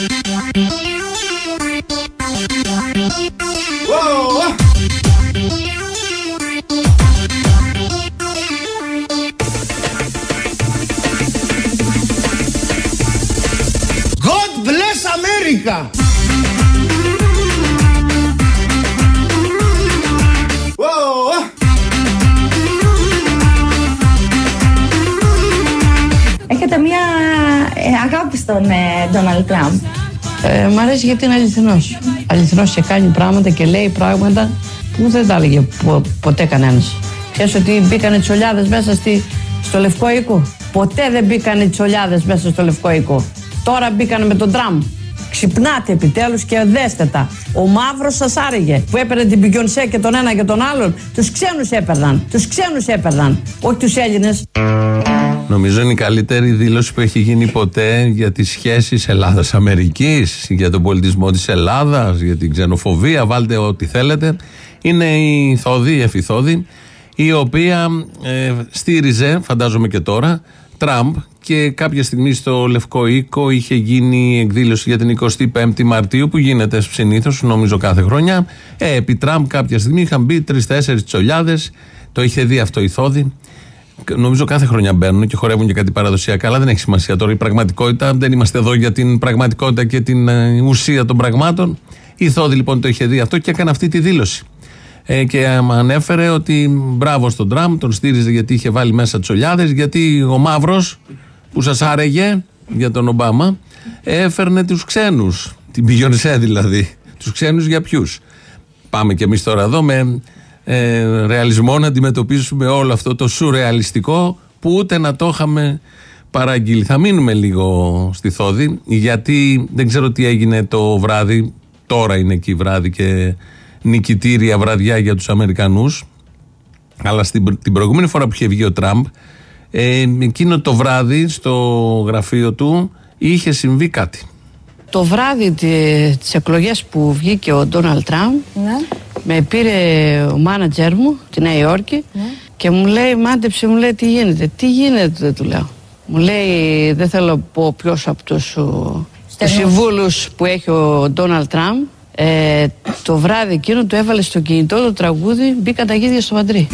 God bless America! Έχετε μια ε, αγάπη στον Ντόναλτ Τραμπ. Ε, μ' αρέσει γιατί είναι αληθινός. Αληθινός και κάνει πράγματα και λέει πράγματα που δεν τα έλεγε πο- ποτέ κανένας. Ξέρει ότι μπήκανε τσολιάδες μέσα στη, στο λευκό οίκο. Ποτέ δεν μπήκανε τσολιάδες μέσα στο λευκό οίκο. Τώρα μπήκανε με τον τραμ. Ξυπνάτε επιτέλους και δέστε τα. Ο μαύρος σας άρεγε που έπαιρνε την Μπιγκιονσέ και τον ένα και τον άλλον. Τους ξένους έπαιρναν. Τους ξένους έπαιρναν. Όχι τους Έλληνες. Νομίζω είναι η καλύτερη δήλωση που έχει γίνει ποτέ για τις σχέσεις Ελλάδας-Αμερικής, για τον πολιτισμό της Ελλάδας, για την ξενοφοβία, βάλτε ό,τι θέλετε. Είναι η Θόδη, η Εφηθόδη, η οποία ε, στήριζε, φαντάζομαι και τώρα, Τραμπ και κάποια στιγμή στο Λευκό Οίκο είχε γίνει εκδήλωση για την 25η Μαρτίου που γίνεται συνήθως νομίζω κάθε χρονιά. Ε, επί Τραμπ κάποια στιγμή είχαν μπει τρει-τέσσερι τσολιάδες, το είχε δει αυτό η Θόδη. Νομίζω κάθε χρονιά μπαίνουν και χορεύουν και κάτι παραδοσιακά, αλλά δεν έχει σημασία τώρα η πραγματικότητα. Δεν είμαστε εδώ για την πραγματικότητα και την ε, ουσία των πραγμάτων. Η Θόδη λοιπόν το είχε δει αυτό και έκανε αυτή τη δήλωση. Ε, και ε, ανέφερε ότι μπράβο στον Τραμπ, τον στήριζε γιατί είχε βάλει μέσα τσολιάδες, γιατί ο μαύρος που σας άρεγε για τον Ομπάμα έφερνε τους ξένους. Την Μπιγιονσέ δηλαδή. Τους ξένους για ποιους. Πάμε κι εμείς τώρα εδώ με ε, ρεαλισμό να αντιμετωπίσουμε όλο αυτό το σουρεαλιστικό που ούτε να το είχαμε παραγγείλει. Θα μείνουμε λίγο στη Θόδη γιατί δεν ξέρω τι έγινε το βράδυ. Τώρα είναι εκεί βράδυ και νικητήρια βραδιά για τους Αμερικανούς. Αλλά στην, προ- την προηγούμενη φορά που είχε βγει ο Τραμπ ε, εκείνο το βράδυ στο γραφείο του είχε συμβεί κάτι. Το βράδυ τη- τις εκλογές που βγήκε ο Ντόναλτ Τραμπ Ναι. Με πήρε ο μάνατζερ μου τη Νέα Υόρκη και μου λέει μάντεψε μου λέει τι γίνεται τι γίνεται του λέω. Μου λέει δεν θέλω να πω ποιος από τους, ο, τους συμβούλους που έχει ο Ντόναλτ Τραμπ. Ε, το βράδυ εκείνο του έβαλε στο κινητό το τραγούδι μπήκαν τα γίδια στο μαντρί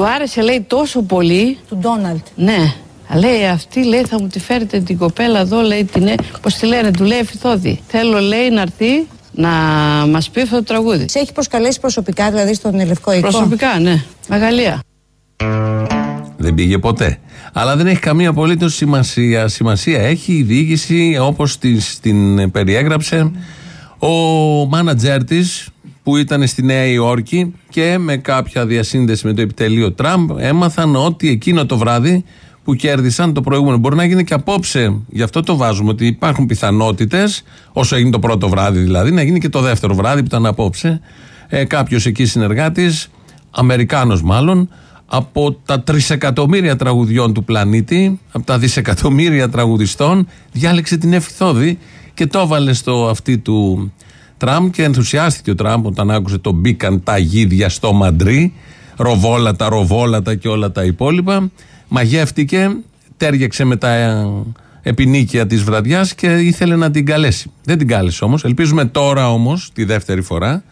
του άρεσε λέει τόσο πολύ Του Ντόναλτ. Ναι. Λέει αυτή λέει θα μου τη φέρετε την κοπέλα εδώ λέει την ε, πώς τη λένε του λέει Εφηθόδη. Θέλω λέει να έρθει να μας πει αυτό το τραγούδι. Σε έχει προσκαλέσει προσωπικά, δηλαδή στον Λευκό Οίκο; Προσωπικά ναι. Μεγαλεία. Δεν πήγε ποτέ. Αλλά δεν έχει καμία απολύτως σημασία. Σημασία έχει η διοίκηση όπως την περιέγραψε ο μάνατζέρ της που ήταν στη Νέα Υόρκη και με κάποια διασύνδεση με το επιτελείο Τραμπ έμαθαν ότι εκείνο το βράδυ που κέρδισαν το προηγούμενο. Μπορεί να γίνει και απόψε, γι' αυτό το βάζουμε, ότι υπάρχουν πιθανότητες, όσο έγινε το πρώτο βράδυ δηλαδή, να γίνει και το δεύτερο βράδυ που ήταν απόψε. Ε, Κάποιος εκεί συνεργάτης, Αμερικάνος μάλλον, από τα τρισεκατομμύρια τραγουδιών του πλανήτη, από τα δισεκατομμύρια τραγουδιστών, διάλεξε την Εφηθόδη και το έβαλε στο αυτή του Τραμπ και ενθουσιάστηκε ο Τραμπ όταν άκουσε το μπήκαν τα γίδια στο μαντρί, ροβόλατα, ροβόλατα και όλα τα υπόλοιπα. Μαγεύτηκε, τέριαξε με τα ε, επινίκια της βραδιάς και ήθελε να την καλέσει. Δεν την κάλεσε όμως. Ελπίζουμε τώρα όμως, τη δεύτερη φορά,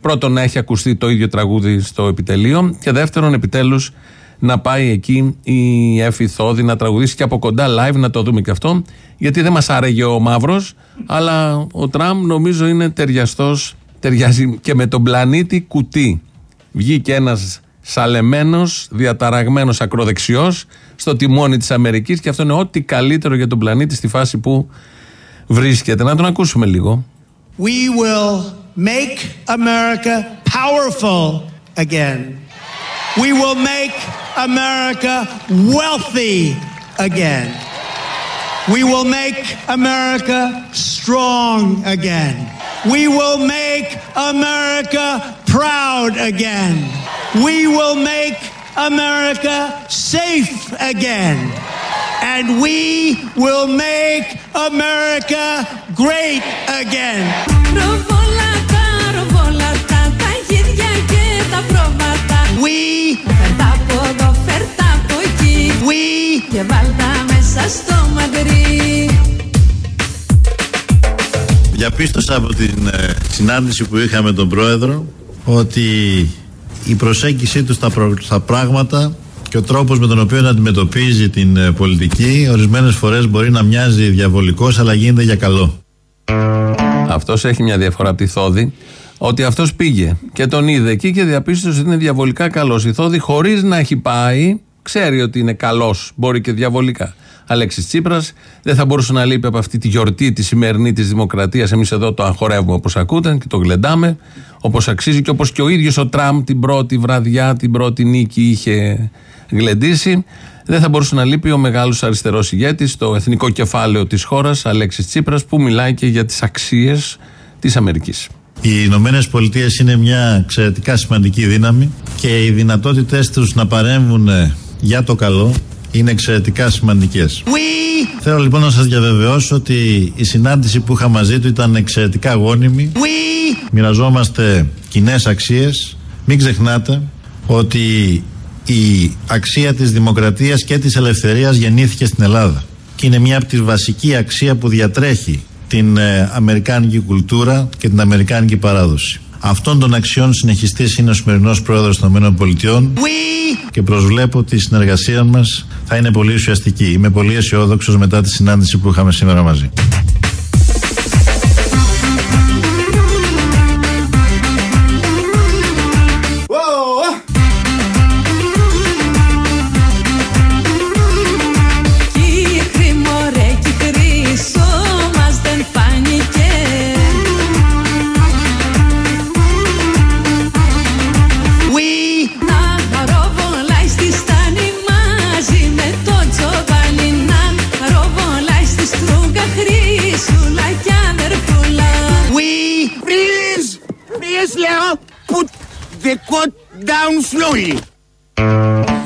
πρώτον να έχει ακουστεί το ίδιο τραγούδι στο επιτελείο και δεύτερον επιτέλους να πάει εκεί η Εφη Θόδη να τραγουδήσει και από κοντά live να το δούμε και αυτό γιατί δεν μας άρεγε ο Μαύρος αλλά ο Τραμπ νομίζω είναι ταιριαστός ταιριάζει και με τον πλανήτη κουτί βγήκε ένας σαλεμένος, διαταραγμένος ακροδεξιός στο τιμόνι της Αμερικής και αυτό είναι ό,τι καλύτερο για τον πλανήτη στη φάση που βρίσκεται. Να τον ακούσουμε λίγο. We will make America powerful again. We will make America wealthy again. We will make America strong again. We will make America proud again. We will make America safe again. And we will make America great again. Πρόβατα We, Φέρτα από εδώ, φέρτα από εκεί we, Και βάλτα μέσα στο μαγρί Διαπίστωσα από την ε, συνάντηση που είχαμε τον πρόεδρο ότι η προσέγγιση του στα, προ- στα πράγματα και ο τρόπος με τον οποίο αντιμετωπίζει την ε, πολιτική ορισμένες φορές μπορεί να μοιάζει διαβολικός αλλά γίνεται για καλό. Αυτός έχει μια διαφορά από τη Θόδη. Ότι αυτός πήγε και τον είδε εκεί και διαπίστωσε ότι είναι διαβολικά καλός. Η Θόδη, χωρίς να έχει πάει, ξέρει ότι είναι καλός. Μπορεί και διαβολικά. Αλέξης Τσίπρας δεν θα μπορούσε να λείπει από αυτή τη γιορτή τη σημερινή της Δημοκρατίας. Εμείς εδώ το αγχωρεύουμε όπως ακούτε και το γλεντάμε όπως αξίζει και όπως και ο ίδιος ο Τραμπ την πρώτη βραδιά, την πρώτη νίκη είχε γλεντήσει. Δεν θα μπορούσε να λείπει ο μεγάλος αριστερός ηγέτης, το εθνικό κεφάλαιο της χώρας, Αλέξης Τσίπρας, που μιλάει και για τις αξίες της Αμερικής. Οι Ηνωμένε Πολιτείες είναι μια εξαιρετικά σημαντική δύναμη και οι δυνατότητες τους να παρέμβουν ε, για το καλό είναι εξαιρετικά σημαντικές. we, Θέλω λοιπόν να σας διαβεβαιώσω ότι η συνάντηση που είχα μαζί του ήταν εξαιρετικά γόνιμη. we, Μοιραζόμαστε κοινές αξίες. Μην ξεχνάτε ότι η αξία της δημοκρατίας και της ελευθερίας γεννήθηκε στην Ελλάδα. Και είναι μια από τις βασική αξία που διατρέχει την ε, αμερικάνικη κουλτούρα και την αμερικάνικη παράδοση. Αυτών των αξιών συνεχιστής είναι ο σημερινός πρόεδρος των ΗΠΑ we, και προσβλέπω ότι η συνεργασία μας θα είναι πολύ ουσιαστική. Είμαι πολύ αισιόδοξος μετά τη συνάντηση που είχαμε σήμερα μαζί. The coat down slowly.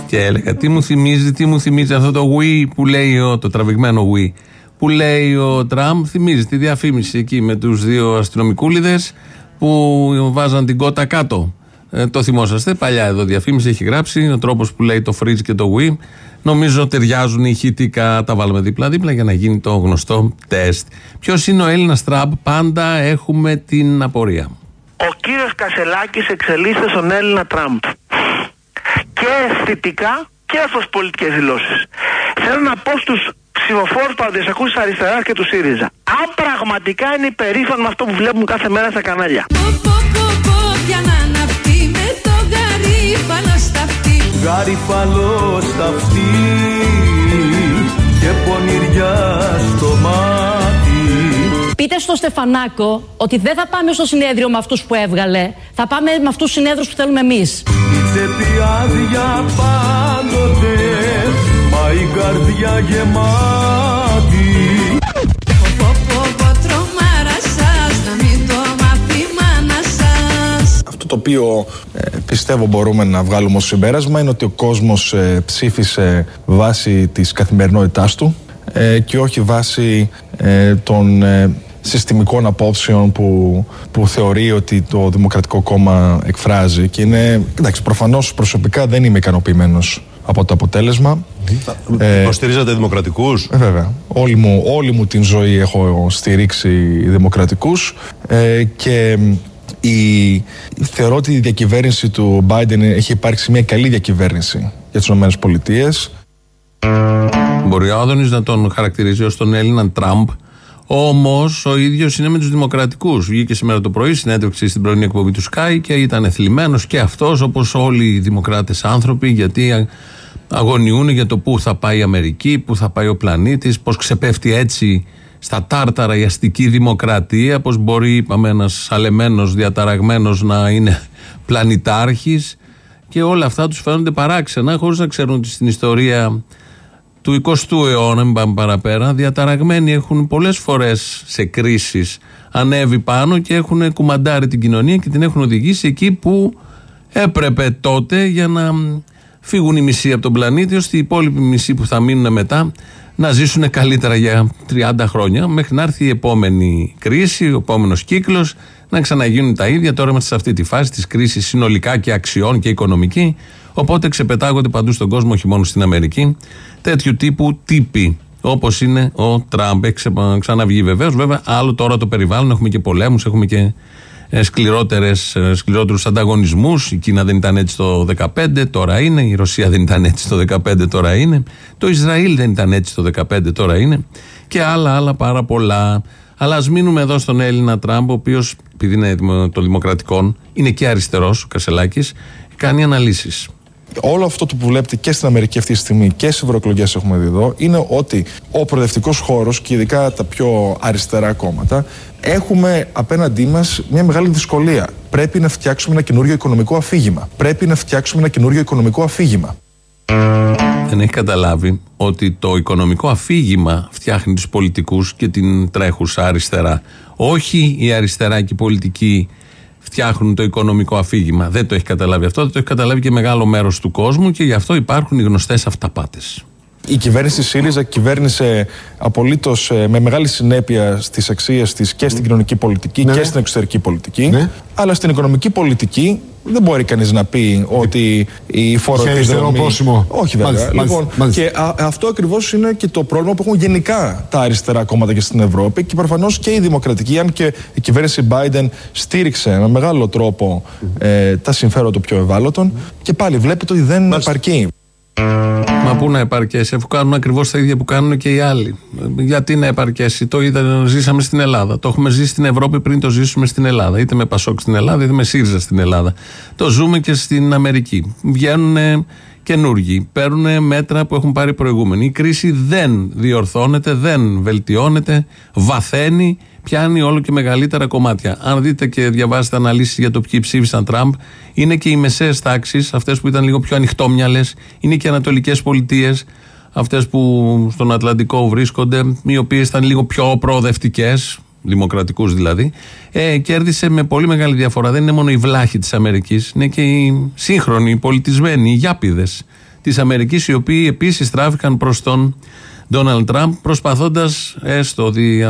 Και έλεγα, τι μου θυμίζει, τι μου θυμίζει αυτό το Wii που λέει ο, το τραβηγμένο Wii που λέει ο Τραμπ, θυμίζει τη διαφήμιση εκεί με τους δύο αστυνομικούλιδες που βάζαν την κότα κάτω. Ε, το θυμόσαστε, παλιά εδώ διαφήμιση έχει γράψει, ο τρόπος που λέει το Freeze και το Wii. Νομίζω ταιριάζουν ηχητικά, τα βάλουμε δίπλα-δίπλα για να γίνει το γνωστό τεστ. Ποιος είναι ο Έλληνας Τραμπ, πάντα έχουμε την απορία. Ο κύριος Κασελάκης εξελίσσεται στον Έλληνα Τραμπ. Και αισθητικά και ως πολιτικές δηλώσεις. Θέλω να πω στους ψηφοφόρους παραδοσιακούς της αριστεράς και του ΣΥΡΙΖΑ. Αν πραγματικά είναι υπερήφανο με αυτό που βλέπουν κάθε μέρα στα κανάλια. Πω πω πω πω πια να αναπτύ με το γαρίφαλο στα αυτή Γαριφαλό στα αυτή και πονηριά στο μάτι Πείτε στο Στεφανάκο ότι δεν θα πάμε στο συνέδριο με αυτούς που έβγαλε. Θα πάμε με αυτούς τους συνέδρους που θέλουμε εμείς. Η τσέπη άδεια πάντοτε μα η καρδιά γεμάτη Πω πω πω πω τρομάρα σας να μην το μάθει η μάνα σας Αυτό το οποίο ε, πιστεύω μπορούμε να βγάλουμε ως συμπέρασμα είναι ότι ο κόσμος ε, ψήφισε βάσει της καθημερινότητάς του ε, και όχι βάσει ε, των ε, συστημικών απόψεων που, που θεωρεί ότι το Δημοκρατικό Κόμμα εκφράζει και είναι, εντάξει, προφανώς προσωπικά δεν είμαι ικανοποιημένος από το αποτέλεσμα. Ε, Υποστηρίζατε δημοκρατικούς; Ε, βέβαια. Όλη μου, όλη μου την ζωή έχω στηρίξει δημοκρατικούς ε, και η, θεωρώ ότι η διακυβέρνηση του Biden έχει υπάρξει μια καλή διακυβέρνηση για τις ΗΠΑ. Μπορεί ο Άδωνης να τον χαρακτηρίζει ως τον Έλληνα Τραμπ; Όμως ο ίδιος είναι με τους Δημοκρατικούς. Βγήκε σήμερα το πρωί συνέντευξη στην πρωινή εκπομπή του Sky και ήταν θλιμμένο και αυτός όπως όλοι οι δημοκράτες άνθρωποι γιατί αγωνιούν για το πού θα πάει η Αμερική, πού θα πάει ο πλανήτης, πώς ξεπέφτει έτσι στα τάρταρα η αστική δημοκρατία, πώς μπορεί, είπαμε, ένας αλεμένος, διαταραγμένος να είναι πλανητάρχης. Και όλα αυτά τους φαίνονται παράξενα, χωρίς να ξέρουν ότι στην ιστορία του 20ου αιώνα, μην πάμε παραπέρα, διαταραγμένοι έχουν πολλές φορές σε κρίσεις ανέβει πάνω και έχουν κουμαντάρει την κοινωνία και την έχουν οδηγήσει εκεί που έπρεπε τότε για να φύγουν οι μισοί από τον πλανήτη, ώστε οι υπόλοιποι μισοί που θα μείνουν μετά να ζήσουν καλύτερα για 30 χρόνια, μέχρι να έρθει η επόμενη κρίση, ο επόμενος κύκλος, να ξαναγίνουν τα ίδια. Τώρα είμαστε σε αυτή τη φάση της κρίσης συνολικά και αξιών και οικονομική. Οπότε ξεπετάγονται παντού στον κόσμο, όχι μόνο στην Αμερική, τέτοιου τύπου τύποι. Όπως είναι ο Τραμπ. Έχει ξεπα- ξαναβγεί βεβαίως. Βέβαια, άλλο τώρα το περιβάλλον. Έχουμε και πολέμους, έχουμε και ε, σκληρότερες, ε, σκληρότερους ανταγωνισμούς. Η Κίνα δεν ήταν έτσι το 2015, τώρα είναι. Η Ρωσία δεν ήταν έτσι το 2015, τώρα είναι. Το Ισραήλ δεν ήταν έτσι το 2015, τώρα είναι. Και άλλα, άλλα πάρα πολλά. Αλλά ας μείνουμε εδώ στον Έλληνα Τραμπ, ο οποίος, επειδή είναι δημο- των Δημοκρατικών, είναι και αριστερός, ο Κασελάκης, κάνει αναλύσεις. Όλο αυτό που βλέπετε και στην Αμερική αυτή τη στιγμή και στι ευρωεκλογές έχουμε δει εδώ είναι ότι ο προοδευτικός χώρος και ειδικά τα πιο αριστερά κόμματα έχουμε απέναντί μας μια μεγάλη δυσκολία. Πρέπει να φτιάξουμε ένα καινούριο οικονομικό αφήγημα. Πρέπει να φτιάξουμε ένα καινούριο οικονομικό αφήγημα. δεν έχει καταλάβει ότι το οικονομικό αφήγημα φτιάχνει τους πολιτικούς και την τρέχουσα αριστερά. Όχι η αριστερά και οι πολιτικοί φτιάχνουν το οικονομικό αφήγημα. Δεν το έχει καταλάβει αυτό, δεν το έχει καταλάβει και μεγάλο μέρος του κόσμου και γι' αυτό υπάρχουν οι γνωστές αυταπάτες. Η κυβέρνηση ΣΥΡΙΖΑ κυβέρνησε απολύτως με μεγάλη συνέπεια στις αξίες της και στην κοινωνική πολιτική Ναι, και ναι. στην εξωτερική πολιτική. Ναι. Αλλά στην οικονομική πολιτική δεν μπορεί κανείς να πει ότι η φοροεπιδομή. αριστερό πρόσημο. Όχι βέβαια. Μάλιστα, μάλιστα, λοιπόν, μάλιστα. και α- αυτό ακριβώς είναι και το πρόβλημα που έχουν γενικά τα αριστερά κόμματα και στην Ευρώπη και προφανώς και η δημοκρατική, αν και η κυβέρνηση Biden στήριξε με μεγάλο τρόπο ε, τα συμφέροντα των πιο ευάλωτων. Και πάλι βλέπετε ότι δεν επαρκεί. Μα πού να επαρκέσει, αφού κάνουν ακριβώς τα ίδια που κάνουν και οι άλλοι. Ε, Γιατί να επαρκέσει, το είδα, ζήσαμε στην Ελλάδα. Το έχουμε ζήσει στην Ευρώπη πριν το ζήσουμε στην Ελλάδα. Είτε με Πασόκ στην Ελλάδα, είτε με ΣΥΡΙΖΑ στην Ελλάδα. Το ζούμε και στην Αμερική. Βγαίνουν καινούργοι, παίρνουν μέτρα που έχουν πάρει προηγούμενοι. Η κρίση δεν διορθώνεται, δεν βελτιώνεται, βαθαίνει, πιάνει όλο και μεγαλύτερα κομμάτια. Αν δείτε και διαβάσετε αναλύσεις για το ποιοι ψήφισαν Τραμπ, είναι και οι μεσαίες τάξεις, αυτές που ήταν λίγο πιο ανοιχτόμυαλες, είναι και οι ανατολικές πολιτείες, αυτές που στον Ατλαντικό βρίσκονται, οι οποίες ήταν λίγο πιο προοδευτικές, δημοκρατικούς δηλαδή, ε, κέρδισε με πολύ μεγάλη διαφορά. Δεν είναι μόνο οι βλάχοι της Αμερικής, είναι και οι σύγχρονοι, οι πολιτισμένοι, οι γιάπηδες της Αμερικής, οι οποίοι επίσης στράφηκαν προς τον Ντόναλντ Τραμπ, προσπαθώντας έστω δι'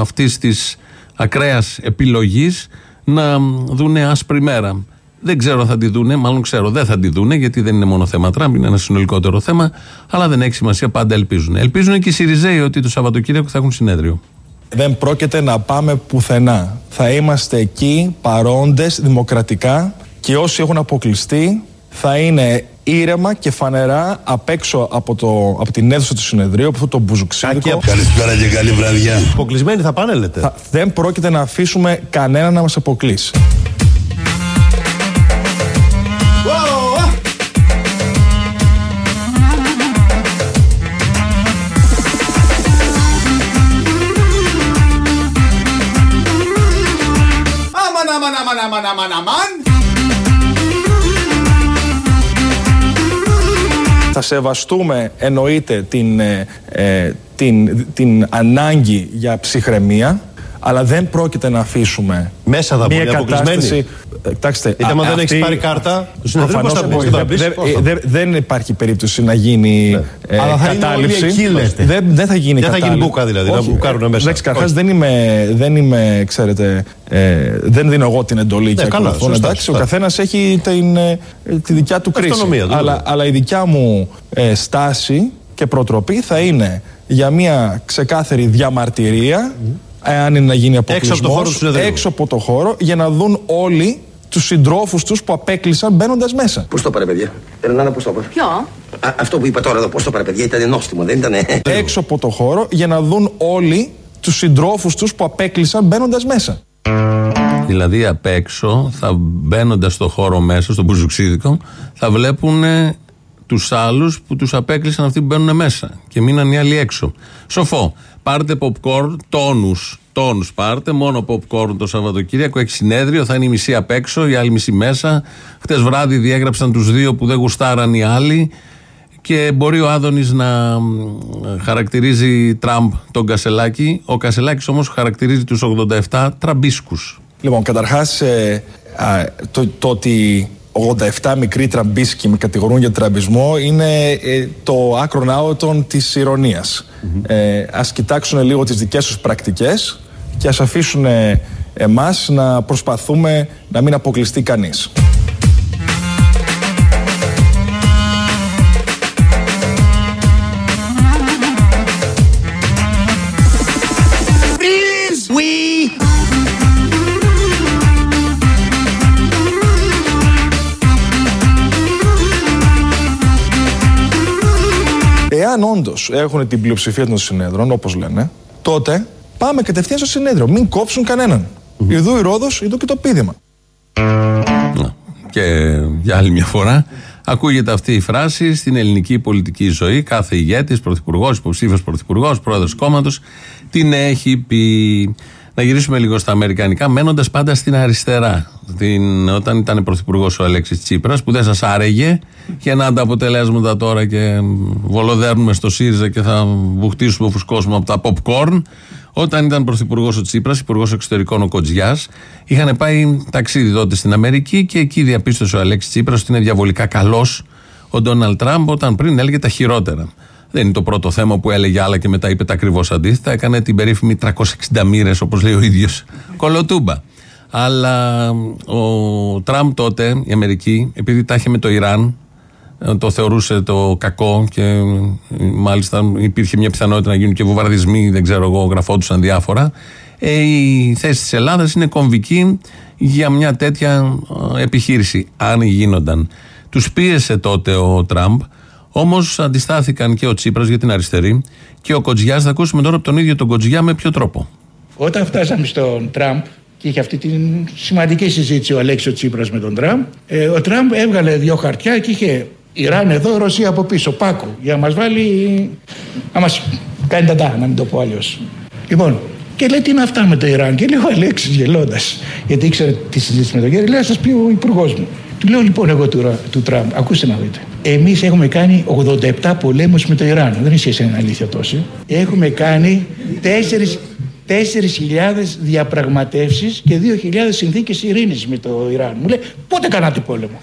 αυτής της ακραίας επιλογής να δούνε άσπρη μέρα. Δεν ξέρω αν θα τη δούνε, μάλλον ξέρω δεν θα τη δούνε, γιατί δεν είναι μόνο θέμα Τραμπ, είναι ένα συνολικότερο θέμα, αλλά δεν έχει σημασία, πάντα ελπίζουν. Ελπίζουν και οι Σιριζέοι ότι το Σαββατοκύριακο θα έχουν συνέδριο. Δεν πρόκειται να πάμε πουθενά. Θα είμαστε εκεί παρόντες δημοκρατικά και όσοι έχουν αποκλειστεί θα είναι ήρεμα και φανερά απ' έξω από, το, από την αίθουσα του συνεδρίου, από αυτό το μπουζουξίδικο. Καλησπέρα και καλή βραδιά. Αποκλεισμένοι θα πάνε, λέτε. Θα- δεν πρόκειται να αφήσουμε κανένα να μας αποκλείσει. Αμαν, αμαν, αμαν, αμαν, αμαν, αμαν. Θα σεβαστούμε εννοείται την, ε, ε, την, την ανάγκη για ψυχραιμία, αλλά δεν πρόκειται να αφήσουμε Μέσα θα μπουν μια οι αποκλεισμένοι. κατάσταση. Ε, Κοιτάξτε, Γιατί άμα α- δεν αυτή- έχεις πάρει κάρτα, το συνεδρίο πώς θα προφανώς, μπεις, ε, θα μπεις, δεν- πώς θα ε, δεν- Δεν υπάρχει περίπτωση να γίνει ε, Αλλά θα είναι κατάληψη. όλοι εκεί, λέτε. Δεν, δεν θα γίνει Δεν θα γίνει κατάληψη. μπουκα, δηλαδή, να Όχι, μπουκάρουνε ε, μέσα. Εντάξει, καταρχάς Όχι. δεν είμαι, δεν είμαι, ξέρετε, ε, δεν δίνω εγώ την εντολή και Ναι, καλά, ακολουθώ. σωστά, Εντάξει, ο σωστά. καθένας έχει την, ε, τη δικιά του κρίση. Αυτονομία του, αλλά, βέβαια. αλλά η δικιά μου ε, στάση και προτροπή θα είναι για μια ξεκάθαρη διαμαρτυρία, εάν είναι να γίνει Έξω από το αποκλεισμό, χώρο του συνεδρίου. έξω από το χώρο, για να δουν όλοι τους συντρόφους τους που απέκλεισαν μπαίνοντας μέσα. Πώς το πάρε, παιδιά; Ρενάνα, πώς το πάρε. Ποιο; Α, αυτό που είπα τώρα εδώ, πώς το πάρε, παιδιά, ήταν νόστιμο, δεν ήταν. Έξω από το χώρο για να δουν όλοι τους συντρόφους τους που απέκλεισαν μπαίνοντας μέσα. Δηλαδή απ' έξω, θα μπαίνοντας στο χώρο μέσα, στο μπουζουξίδικο, θα βλέπουν τους άλλους που τους απέκλεισαν αυτοί που μπαίνουν μέσα και μείναν οι άλλοι έξω. Σοφό. Πάρτε popcorn, τόνους. Τόνους πάρτε, μόνο popcorn το Σαββατοκύριακο. Έχει συνέδριο, θα είναι η μισή απ' έξω, η άλλη μισή μέσα. Χτες βράδυ διέγραψαν τους δύο που δεν γουστάραν οι άλλοι. Και μπορεί ο Άδωνης να μ, χαρακτηρίζει Τραμπ τον Κασελάκη. Ο Κασελάκης όμως χαρακτηρίζει τους 87 τραμπίσκους. Λοιπόν, καταρχάς, το, το ότι 87 μικροί τραμπίσκοι με κατηγορούν για τραμπισμό είναι ε, το άκρον άωτον της ηρωνίας. Ε, ας κοιτάξουν λίγο τις δικές τους πρακτικές και ας αφήσουν ε, εμάς να προσπαθούμε να μην αποκλειστεί κανείς. Εάν όντως έχουν την πλειοψηφία των συνέδρων, όπως λένε, τότε πάμε κατευθείαν στο συνέδριο. Μην κόψουν κανέναν. Ιδού η Ρόδος, ιδού και το πείδημα. Και για άλλη μια φορά ακούγεται αυτή η φράση στην ελληνική πολιτική ζωή. Κάθε ηγέτης, πρωθυπουργός, υποψήφιος πρωθυπουργός, πρόεδρος κόμματος την έχει πει. Να γυρίσουμε λίγο στα Αμερικανικά, μένοντας πάντα στην αριστερά. Την, όταν ήταν πρωθυπουργός ο Αλέξης Τσίπρας, που δεν σας άρεγε και να τα αποτελέσματα τώρα και βολοδέρνουμε στο ΣΥΡΙΖΑ και θα βουχτίσουμε, φουσκώσουμε από τα popcorn. Όταν ήταν πρωθυπουργός ο Τσίπρας, υπουργός εξωτερικών ο Κοτζιάς, είχαν πάει ταξίδι τότε στην Αμερική και εκεί διαπίστωσε ο Αλέξης Τσίπρας ότι είναι διαβολικά καλός ο Ντόναλτ Τραμπ, όταν πριν έλεγε τα χειρότερα. Δεν είναι το πρώτο θέμα που έλεγε άλλα και μετά είπε τα ακριβώς αντίθετα. Έκανε την περίφημη 360 μοίρες, όπως λέει ο ίδιος, κολοτούμπα. Αλλά ο Τραμπ τότε, η Αμερική, επειδή τα είχε με το Ιράν, ε, το θεωρούσε το κακό και ε, μάλιστα υπήρχε μια πιθανότητα να γίνουν και βομβαρδισμοί, δεν ξέρω εγώ, γραφόντουσαν διάφορα. Ε, η θέση της Ελλάδας είναι κομβική για μια τέτοια ε, επιχείρηση, αν γίνονταν. Τους πίεσε τότε ο Τραμπ, όμως αντιστάθηκαν και ο Τσίπρας για την αριστερή και ο Κοτζιάς, θα ακούσουμε τώρα από τον ίδιο τον Κοτζιά με ποιο τρόπο. Όταν φτάσαμε στον Τραμπ και είχε αυτή τη σημαντική συζήτηση ο Αλέξιο Τσίπρας με τον Τραμπ, ε, ο Τραμπ έβγαλε δύο χαρτιά και είχε Ιράν εδώ, Ρωσία από πίσω, Πάκο, για να μας βάλει, να μας κάνει ταντά, να μην το πω αλλιώς. Λοιπόν, και λέει τι είναι αυτά με το Ιράν. Και λέει ο Αλέξης γελώντας, γιατί ήξερε τη συζήτηση με τον Γέρι, λέει να σας πει ο υπουργός μου. Του λέω λοιπόν εγώ του, του Τραμπ, ακούστε να δείτε. Εμείς έχουμε κάνει 87 πολέμους με το Ιράν. Δεν είναι είναι αλήθεια τόση. Έχουμε κάνει 4 4.000 διαπραγματεύσεις και 2.000 συνθήκες ειρήνης με το Ιράν. Μου λέει πότε κάνατε πόλεμο;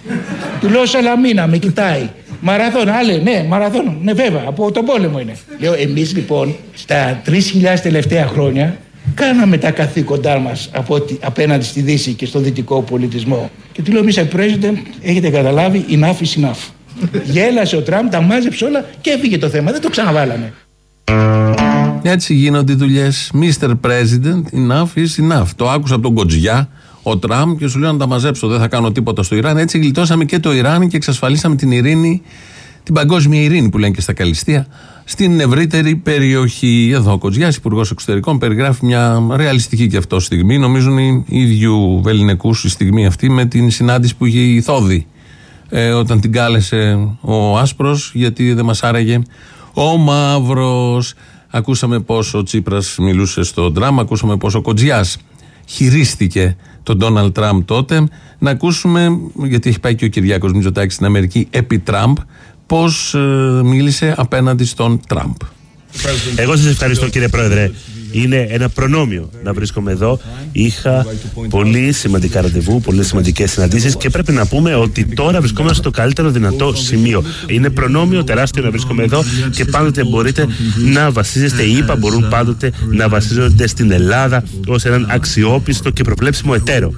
Του λέω Σαλαμίνα, με κοιτάει. Μαραθώνα, άλλε, ναι, μαραθώνα, ναι βέβαια, από τον πόλεμο είναι. Λέω εμείς λοιπόν στα 3.000 τελευταία χρόνια κάναμε τα καθήκοντά μας από, ότι- απέναντι στη Δύση και στον δυτικό πολιτισμό. Και του λέω Mr. President, έχετε καταλάβει, enough is enough. Γέλασε ο Τραμπ, τα μάζεψε όλα και έφυγε το θέμα. Δεν το ξαναβάλαμε. Έτσι γίνονται οι δουλειές. Mr. President, enough is enough. Το άκουσα από τον Κοτζιά, ο Τραμπ, και σου λέω να τα μαζέψω. Δεν θα κάνω τίποτα στο Ιράν. Έτσι γλιτώσαμε και το Ιράν και εξασφαλίσαμε την ειρήνη, την παγκόσμια ειρήνη που λένε και στα Καλιστία, στην ευρύτερη περιοχή. Εδώ ο Κοτζιάς, Υπουργός Εξωτερικών, περιγράφει μια ρεαλιστική και αυτό στιγμή. Νομίζουν οι ίδιου βεληνικού η στιγμή αυτή με την συνάντηση που είχε η Θόδη. Ε, όταν την κάλεσε ο άσπρος, γιατί δεν μας άραγε ο μαύρος. Ακούσαμε πόσο ο Τσίπρας μιλούσε στο δράμα, ακούσαμε πόσο ο Κοτζιάς χειρίστηκε τον Ντόναλτ Τραμπ τότε. Να ακούσουμε, γιατί έχει πάει και ο Κυριάκος Μητσοτάκης στην Αμερική επί Τραμπ, πώς μίλησε απέναντι στον Τραμπ. Εγώ σας ευχαριστώ κύριε Πρόεδρε. Είναι ένα προνόμιο να βρίσκομαι εδώ. Είχα πολύ σημαντικά ραντεβού, πολύ σημαντικές συναντήσεις και πρέπει να πούμε ότι τώρα βρισκόμαστε στο καλύτερο δυνατό σημείο. Είναι προνόμιο τεράστιο να βρίσκομαι εδώ και πάντοτε μπορείτε να βασίζεστε, οι ΙΠΑ μπορούν πάντοτε να βασίζονται στην Ελλάδα ως έναν αξιόπιστο και προβλέψιμο εταίρο.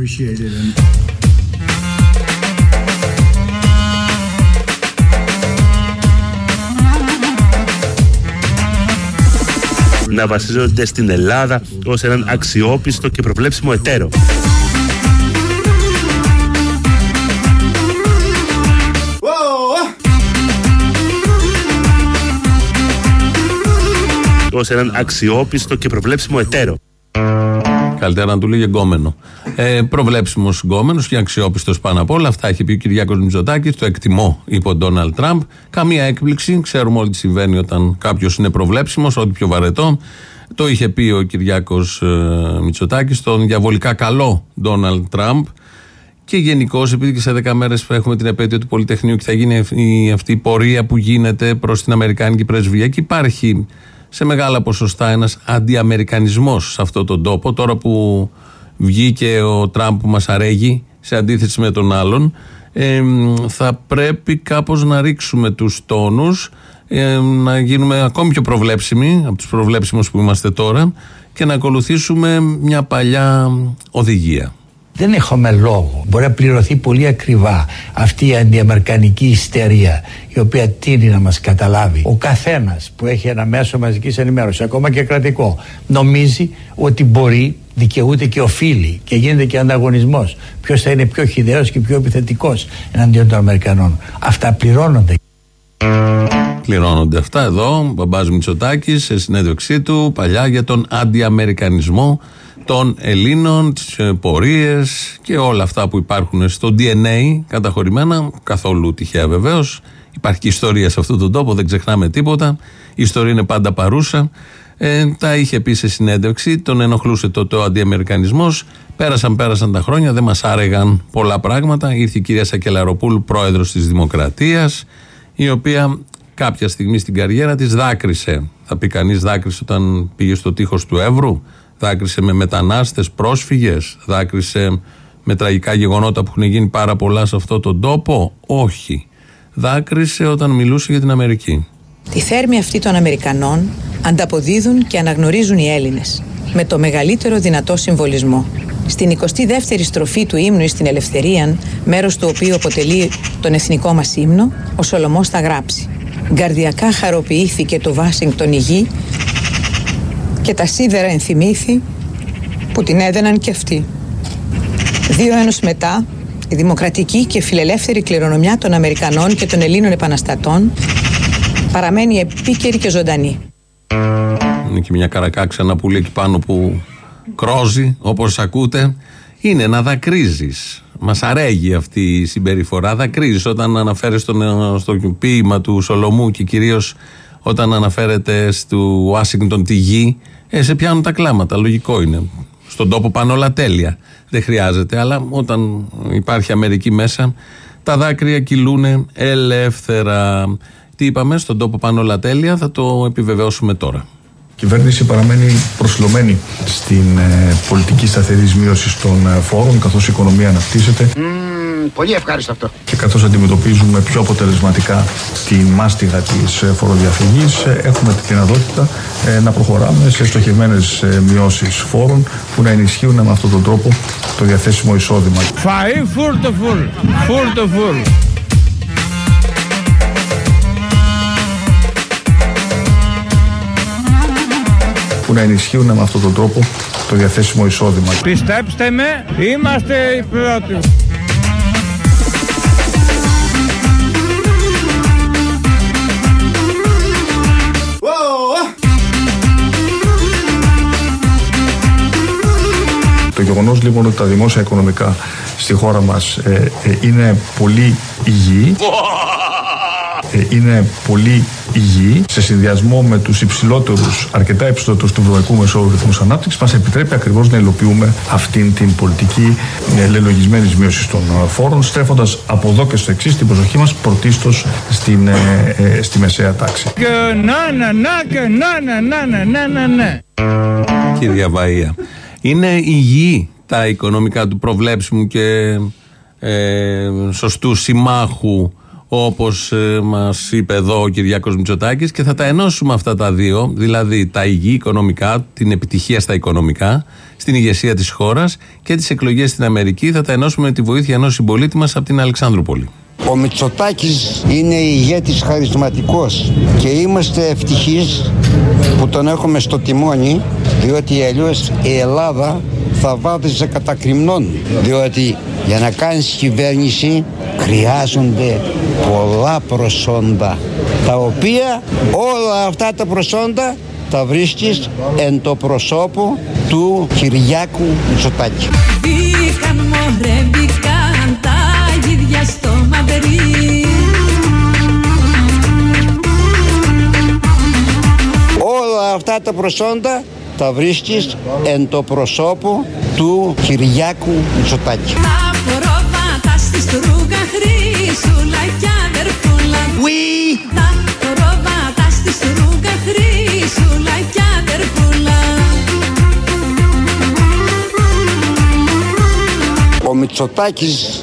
Να βασίζονται στην Ελλάδα ως έναν αξιόπιστο και προβλέψιμο εταίρο. Ως έναν αξιόπιστο και προβλέψιμο εταίρο. Καλύτερα να του λέγε γκόμενο. Ε, Προβλέψιμος γκόμενο και αξιόπιστος πάνω απ' όλα. Αυτά έχει πει ο Κυριάκος Μητσοτάκης. Το εκτιμώ, είπε ο Ντόναλτ Τραμπ. Καμία έκπληξη. Ξέρουμε όλοι τι συμβαίνει όταν κάποιος είναι προβλέψιμος, ό,τι πιο βαρετό. Το είχε πει ο Κυριάκος ε, Μητσοτάκης στον διαβολικά καλό Ντόναλτ Τραμπ. Και γενικώς, επειδή και σε 10 μέρες έχουμε την επέτειο του Πολυτεχνείου και θα γίνει η- αυτή η πορεία που γίνεται προς την Αμερικάνικη πρεσβεία και υπάρχει σε μεγάλα ποσοστά ένας αντιαμερικανισμός σε αυτόν τον τόπο. Τώρα που βγήκε ο Τραμπ που μας αρέγει σε αντίθεση με τον άλλον, ε, θα πρέπει κάπως να ρίξουμε τους τόνους ε, να γίνουμε ακόμη πιο προβλέψιμοι από τους προβλέψιμους που είμαστε τώρα και να ακολουθήσουμε μια παλιά οδηγία. Δεν έχουμε λόγο. Μπορεί να πληρωθεί πολύ ακριβά αυτή η αντιαμερικανική ιστερία η οποία τίνει να μας καταλάβει. Ο καθένας που έχει ένα μέσο μαζικής ενημέρωσης, ακόμα και κρατικό, νομίζει ότι μπορεί, δικαιούται και οφείλει και γίνεται και ανταγωνισμός. Ποιος θα είναι πιο χιδαίος και πιο επιθετικός εναντίον των Αμερικανών. Αυτά πληρώνονται. Πληρώνονται αυτά εδώ. Ο μπαμπάς Μητσοτάκης σε συνέντευξή του παλιά για τον αντιαμερικανισμό των Ελλήνων, τις ε, πορείες και όλα αυτά που υπάρχουν στο DNA καταχωρημένα, καθόλου τυχαία βεβαίως. Υπάρχει και ιστορία σε αυτόν τον τόπο, δεν ξεχνάμε τίποτα. Η ιστορία είναι πάντα παρούσα. Ε, τα είχε πει σε συνέντευξη, τον ενοχλούσε τότε ο αντιαμερικανισμός. Πέρασαν, πέρασαν τα χρόνια, δεν μας άρεγαν πολλά πράγματα. Ήρθε η κυρία Σακελαροπούλου, πρόεδρος της Δημοκρατίας, η οποία κάποια στιγμή στην καριέρα της δάκρυσε. Θα πει κανείς δάκρυσε όταν πήγε στο τείχος του Εύρου, δάκρυσε με μετανάστες, πρόσφυγες, δάκρυσε με τραγικά γεγονότα που έχουν γίνει πάρα πολλά σε αυτόν τον τόπο. Όχι. Δάκρυσε όταν μιλούσε για την Αμερική. Τη θέρμη αυτή των Αμερικανών ανταποδίδουν και αναγνωρίζουν οι Έλληνες με το μεγαλύτερο δυνατό συμβολισμό. Στην 22η στροφή του ύμνου στην Ελευθερία, μέρος του οποίου αποτελεί τον εθνικό μας ύμνο, ο Σολομός θα γράψει «Γκαρδιακά χαροποιήθηκε το Βάσιγκτον η γη και τα σίδερα ενθυμήθη που την έδαιναν και αυτοί». Δύο αιώνες μετά, η δημοκρατική και φιλελεύθερη κληρονομιά των Αμερικανών και των Ελλήνων επαναστατών παραμένει επίκαιρη και ζωντανή. Είναι και μια καρακάξανα που λέει εκεί πάνω που κρόζει, όπως ακούτε. Είναι να δακρύζεις. Μας αρέγει αυτή η συμπεριφορά. Δακρύζεις όταν αναφέρεσαι στο, στο ποίημα του Σολομού και κυρίως όταν αναφέρεται στο Ουάσιγκτον τη γη. Ε, σε πιάνουν τα κλάματα. Λογικό είναι. Στον τόπο πάνε όλα τέλεια. Δεν χρειάζεται. Αλλά όταν υπάρχει Αμερική μέσα, τα δάκρυα κυλούν ελεύθερα. Τι είπαμε, στον τόπο πάνε όλα τέλεια. Θα το επιβεβαιώσουμε τώρα. Η κυβέρνηση παραμένει προσιλωμένη στην ε, πολιτική σταθερής μείωσης των ε, φόρων, καθώς η οικονομία αναπτύσσεται πολύ ευχάριστο αυτό. και καθώς αντιμετωπίζουμε πιο αποτελεσματικά τη μάστιγα της φοροδιαφυγής, έχουμε τη δυνατότητα ε, να προχωράμε σε στοχευμένες μειώσεις φόρων που να ενισχύουν με αυτόν τον τρόπο το διαθέσιμο εισόδημα. Φαΐ φούρτο φουλ, φούρτο φουλ. που να ενισχύουν με αυτόν τον τρόπο το διαθέσιμο εισόδημα. Πιστέψτε με, είμαστε οι πρώτοι. Το γεγονός λοιπόν ότι τα δημόσια οικονομικά στη χώρα μας ε, ε, είναι πολύ υγιή ε, είναι πολύ υγιή σε συνδυασμό με τους υψηλότερους, αρκετά υψηλότερους του Ευρωπαϊκού Μεσόβου ρυθμούς ανάπτυξης μας επιτρέπει ακριβώς να υλοποιούμε αυτήν την πολιτική ε, λελογισμένης μείωσης των ε, φόρων στρέφοντας από εδώ και στο εξής την προσοχή μας πρωτίστως στην, ε, ε, στη μεσαία τάξη. Και να να να και να να να να να να να. Κυρία Βαΐα. Είναι υγιή τα οικονομικά του προβλέψιμου και ε, σωστού συμμάχου όπως ε, μας είπε εδώ ο Κυριάκος Μητσοτάκης και θα τα ενώσουμε αυτά τα δύο, δηλαδή τα υγιή οικονομικά, την επιτυχία στα οικονομικά, στην ηγεσία της χώρας και τις εκλογές στην Αμερική θα τα ενώσουμε με τη βοήθεια ενός συμπολίτη μας από την Αλεξάνδρουπολη. Ο Μητσοτάκης είναι ηγέτης χαρισματικός και είμαστε ευτυχείς που τον έχουμε στο τιμόνι διότι αλλιώς η Ελλάδα θα βάδιζε κατά κρυμνών διότι για να κάνεις κυβέρνηση χρειάζονται πολλά προσόντα τα οποία όλα αυτά τα προσόντα τα βρίσκεις εν το προσώπο του Κυριάκου Μητσοτάκη. Μπήκαν μωρέ μπήκαν τα γίδια στο μαυρί Όλα αυτά τα προσόντα τα βρίσκεις εν το προσώπο του Κυριάκου Μητσοτάκη. Τα προβάτα στη στρούγα χρήσουλα κι αδερφούλα. We Τα προβάτα στη στρούγα χρήσουλα κι αδερφούλα. Ο Μητσοτάκης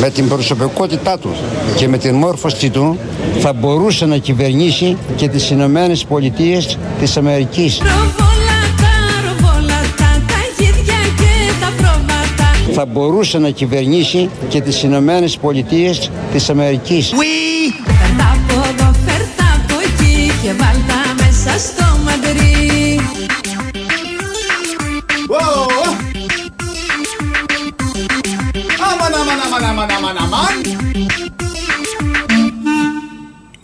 με την προσωπικότητά του και με την μόρφωσή του θα μπορούσε να κυβερνήσει και τις Ηνωμένες Πολιτείες της Αμερικής. Ροβολάτα, ροβολάτα, τα γύρια και τα πρόβατα. Θα μπορούσε να κυβερνήσει και τις Ηνωμένες Πολιτείες της Αμερικής. Φέρτα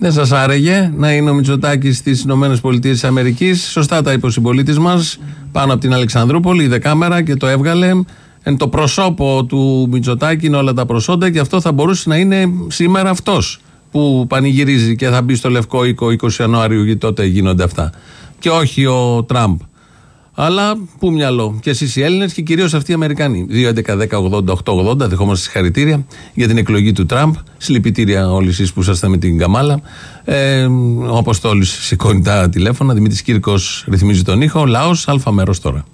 Δεν σας άρεγε να είναι ο Μητσοτάκης στι ΗΠΑ. Σωστά τα είπε ο συμπολίτης μας πάνω από την Αλεξανδρούπολη. Είδε κάμερα και το έβγαλε. Εν το προσώπο του Μητσοτάκη είναι όλα τα προσόντα και αυτό θα μπορούσε να είναι σήμερα αυτός που πανηγυρίζει και θα μπει στο Λευκό Οίκο 20 Ιανουαρίου, γιατί τότε γίνονται αυτά. Και όχι ο Τραμπ. Αλλά πού μυαλό. Και εσείς οι Έλληνες και κυρίως αυτοί οι Αμερικανοί. 2.11.10.80.880 δεχόμαστε συγχαρητήρια για την εκλογή του Τραμπ. Συλληπιτήρια όλοι εσείς που ήσασταν με την Καμάλα. Ε, ο Αποστόλης σηκώνει τα τηλέφωνα. Δημήτρης Κύρκος ρυθμίζει τον ήχο. Λαός, αλφα μέρος τώρα.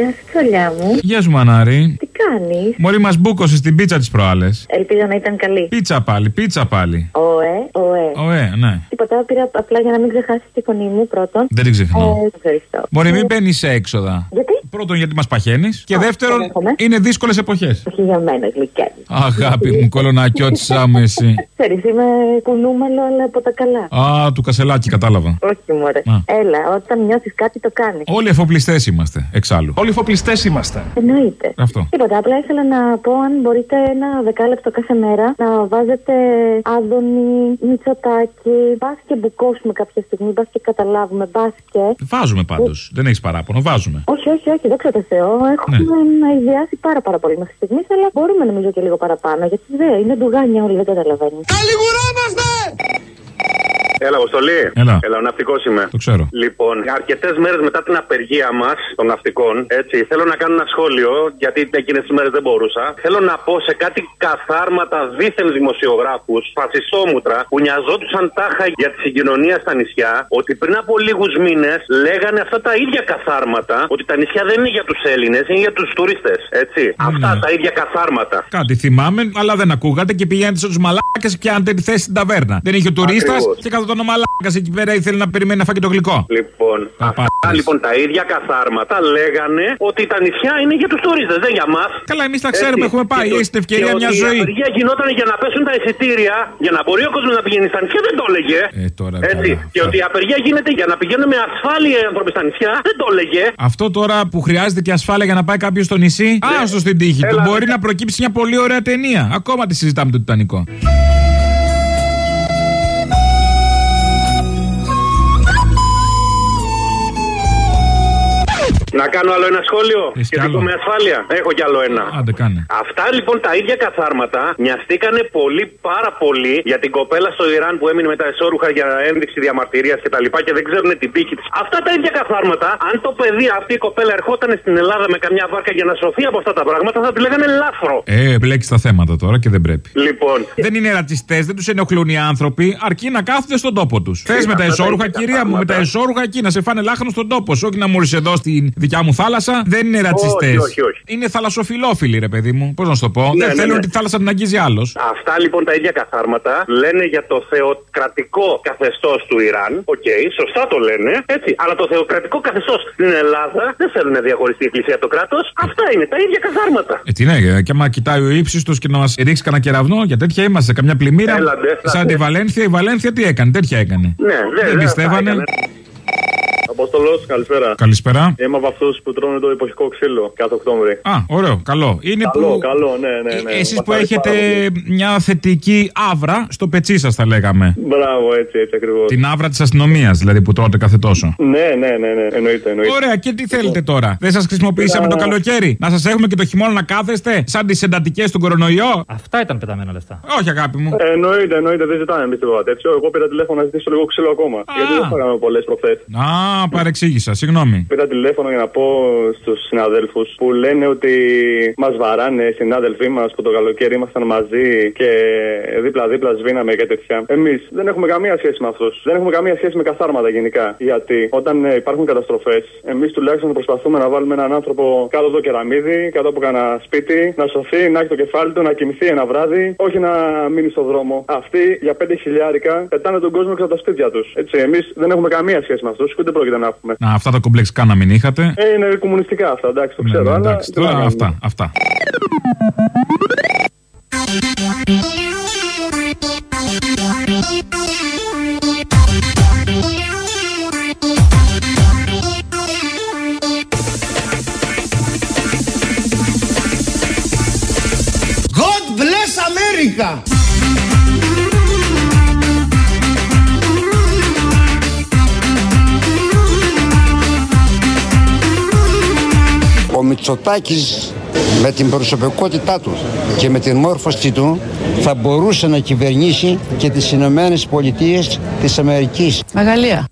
Γεια σου, τσολιά μου. Γεια σου, Μανάρη. Τι κάνεις; Μωρή μας μπούκωσε την πίτσα της προάλλες. Ελπίζω να ήταν καλή. Πίτσα πάλι, πίτσα πάλι. Ωε, ωε. Ωε, ναι. Τίποτα, πήρα απλά για να μην ξεχάσεις τη φωνή μου πρώτον. Δεν την ξεχνάω. Ε, ευχαριστώ. Μωρή, μην μπαίνεις σε έξοδα. Γιατί; Πρώτον, γιατί μας παχαίνεις. Και Α, δεύτερον, δεν δέχομαι. είναι δύσκολες εποχές. Όχι για μένα, γλυκιά. Αγάπη μου, κολονακιώτησά μου εσύ. Ξέρεις, είμαι κουνούμαλο, αλλά από τα καλά. Α, του κασελάκι, κατάλαβα. Όχι, μωρέ. Α. Έλα, όταν νιώθεις κάτι το κάνεις. Όλοι εφοπλιστές είμαστε, εξάλλου. Όλοι εφοπλιστές είμαστε. Εννοείται. Αυτό. Τίποτα, απλά ήθελα να πω αν μπορείτε ένα δεκάλεπτο κάθε μέρα να βάζετε Άδωνη, Μητσοτάκη, μπας και μπουκώσουμε κάποια στιγμή, μπας και καταλάβουμε, μπας και. Βάζουμε πάντως. Δεν έχεις παράπονο, βάζουμε. Όχι, όχι, όχι, δόξα τω Θεώ. Έχουμε να ιδιάσει πάρα, πάρα πολύ μέχρι στιγμής, αλλά μπορούμε νομίζω και λίγο παραπάνω. Γιατί δεν είναι ντουγάνια όλοι, δεν καταλαβαίνουν. Έλα, Αποστολή. Έλα. Έλα, ο ναυτικός είμαι. Το ξέρω. Λοιπόν, αρκετές μέρες μετά την απεργία μας των ναυτικών, έτσι, θέλω να κάνω ένα σχόλιο, γιατί εκείνες τις μέρες δεν μπορούσα. Θέλω να πω σε κάτι καθάρματα δίθεν δημοσιογράφους, φασιστόμουτρα, που νοιαζόντουσαν τάχα για τη συγκοινωνία στα νησιά, ότι πριν από λίγους μήνες λέγανε αυτά τα ίδια καθάρματα, ότι τα νησιά δεν είναι για τους Έλληνες, είναι για τους τουρίστες. Έτσι. Αυτά τα ίδια καθάρματα. Κάτι θυμάμαι, αλλά δεν ακούγατε και πηγαίνετε στου μαλάκες και πιάνετε τη θέση στην ταβέρνα. Δεν είχε ο τουρίστας Ακριβώς. και καθόταν ο μαλάκα εκεί πέρα ήθελε να περιμένει να φάει και το γλυκό. Λοιπόν, αυτά λοιπόν τα ίδια καθάρματα λέγανε ότι τα νησιά είναι για τους τουρίστες, δεν για μας. Καλά, εμείς τα ξέρουμε, έχουμε πάει, έχει την ευκαιρία μια ζωή. Η απεργία γινόταν για να πέσουν τα εισιτήρια, για να μπορεί ο κόσμος να πηγαίνει στα νησιά, δεν το έλεγε. Ε, τώρα, Έτσι. καλά. Και ότι η απεργία γίνεται για να πηγαίνουν με ασφάλεια οι άνθρωποι στα νησιά, δεν το έλεγε. Αυτό τώρα που χρειάζεται και ασφάλεια για να πάει κάποιος στο νησί, Ναι. άστο στην τύχη του. Μπορεί να προκύψει μια πολύ ωραία ταινία. Ακόμα τη συζητάμε το Τιτανικό. Να κάνω άλλο ένα σχόλιο Έχεις κι σχετικό άλλο; με ασφάλεια. Έχω κι άλλο ένα. Άντε κάνε. Αυτά λοιπόν τα ίδια καθάρματα μοιαστήκανε πολύ πάρα πολύ για την κοπέλα στο Ιράν που έμεινε με τα εσόρουχα για ένδειξη διαμαρτυρίας και τα λοιπά και δεν ξέρουν την τύχη της. Αυτά τα ίδια καθάρματα, αν το παιδί αυτή η κοπέλα ερχόταν στην Ελλάδα με καμιά βάρκα για να σωθεί από αυτά τα πράγματα, θα τη λέγανε λάθρο. Ε, μπλέκει τα θέματα τώρα και δεν πρέπει. Λοιπόν. Δεν είναι ρατσιστές, δεν τους ενοχλούν οι άνθρωποι, αρκεί να κάθονται στον τόπο τους. Θες με τα αυτά τα εσώρουχα, ίδια κυρία μου, με τα καθάρματα; εσώρουχα εκεί να σε φάνε λάχνος στον τόπο σου. Όχι να μου εδώ στην δικιά μου θάλασσα. Δεν είναι ρατσιστές. Όχι, όχι, όχι. Είναι θαλασσοφιλόφιλοι, ρε παιδί μου. Πώς να σου το πω; Ναι, δεν ναι, θέλουν ναι. τη θάλασσα να την αγγίζει άλλος. Αυτά λοιπόν τα ίδια καθάρματα λένε για το θεοκρατικό καθεστώς του Ιράν. Οκ, σωστά το λένε. Έτσι. Αλλά το θεοκρατικό καθεστώς στην Ελλάδα δεν θέλουν να διαχωριστεί η Εκκλησία από το κράτος. Αυτά είναι τα ίδια καθάρματα. Ε, τι ναι, ε, και άμα κοιτάει ο ύψιστο και να μας ρίξει κανένα κεραυνό, για τέτοια είμαστε. Καμιά πλημμύρα. Έλαντε, σαν τη Βαλένθια, η Βαλένθια τι έκανε, τέτοια έκανε. Ναι, δεν, Δεν πιστεύανε. Απόστολος, καλησπέρα. Καλησπέρα. Είμαι από αυτούς που τρώνε το εποχικό ξύλο κάθε Οκτώβρη. Α, ωραίο, καλό. Είναι καλό, που... καλό, ναι, ναι. ναι. Εσείς Μας που αρέσει έχετε πάρα πολύ. μια θετική άβρα στο πετσί σας, θα λέγαμε. Μπράβο, έτσι, έτσι ακριβώς. Την άβρα της αστυνομίας, δηλαδή που τρώτε κάθε τόσο. Ναι, ναι, ναι, ναι, εννοείται, εννοείται. Ωραία, και τι θέλετε τώρα; Δεν σας χρησιμοποιήσαμε το καλοκαίρι; Να σας έχουμε και το χειμώνα να κάθεστε σαν τις εντατικές του κορονοϊό; Αυτά ήταν πεταμένα λεφτά. Όχι, αγάπη μου. Ε, εννοείται, εννοείται, δεν ζητάμε εμείς τίποτα τέτοιο. Εγώ πήρα τηλέφωνο να ζητήσω λίγο ξύλο ακόμα. Γιατί δεν φάγαμε πολλές προχθές. Α, παρεξήγησα, συγγνώμη. Πήρα τηλέφωνο για να πω στους συναδέλφους που λένε ότι μας βαράνε οι συνάδελφοί μας που το καλοκαίρι ήμασταν μαζί και δίπλα-δίπλα σβήναμε και τέτοια. Εμείς δεν έχουμε καμία σχέση με αυτούς. Δεν έχουμε καμία σχέση με καθάρματα γενικά. Γιατί όταν ε, υπάρχουν καταστροφές, εμείς τουλάχιστον προσπαθούμε να βάλουμε έναν άνθρωπο κάτω από το κεραμίδι, κάτω από κανένα σπίτι, να σωθεί, να έχει το κεφάλι του, να κοιμηθεί ένα βράδυ, όχι να μείνει στο δρόμο. Αυτοί για 5 χιλιάρικα πετάνε τον κόσμο έξω από τα σπίτια τους. Έτσι, εμείς δεν έχουμε καμία σχέση με αυτούς και ούτε πρόκειται να έχουμε. Να, αυτά τα κομπλεξ καν να μην είχατε. Ε, είναι κομμουνιστικά αυτά, εντάξει, το ξέρω. Ναι, αλλά εντάξει, τι να τώρα κάνουμε. αυτά, αυτά. God bless America! Μητσοτάκης με την προσωπικότητά του και με την μόρφωσή του θα μπορούσε να κυβερνήσει και τις Ηνωμένες Πολιτείες της Αμερικής. Μεγαλεία.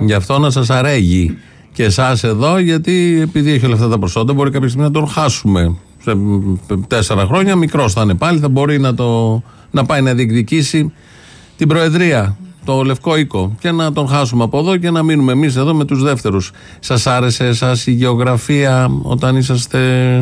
Γι' αυτό να σας αρέγει και εσάς εδώ, γιατί επειδή έχει όλα αυτά τα προσόντα, μπορεί κάποια στιγμή να τον χάσουμε. Σε μ, τέσσερα χρόνια, μικρός θα είναι πάλι, θα μπορεί να, το, να πάει να διεκδικήσει την Προεδρία, το Λευκό Οίκο, και να τον χάσουμε από εδώ και να μείνουμε εμείς εδώ με τους δεύτερους. Σας άρεσε εσάς η γεωγραφία όταν είσαστε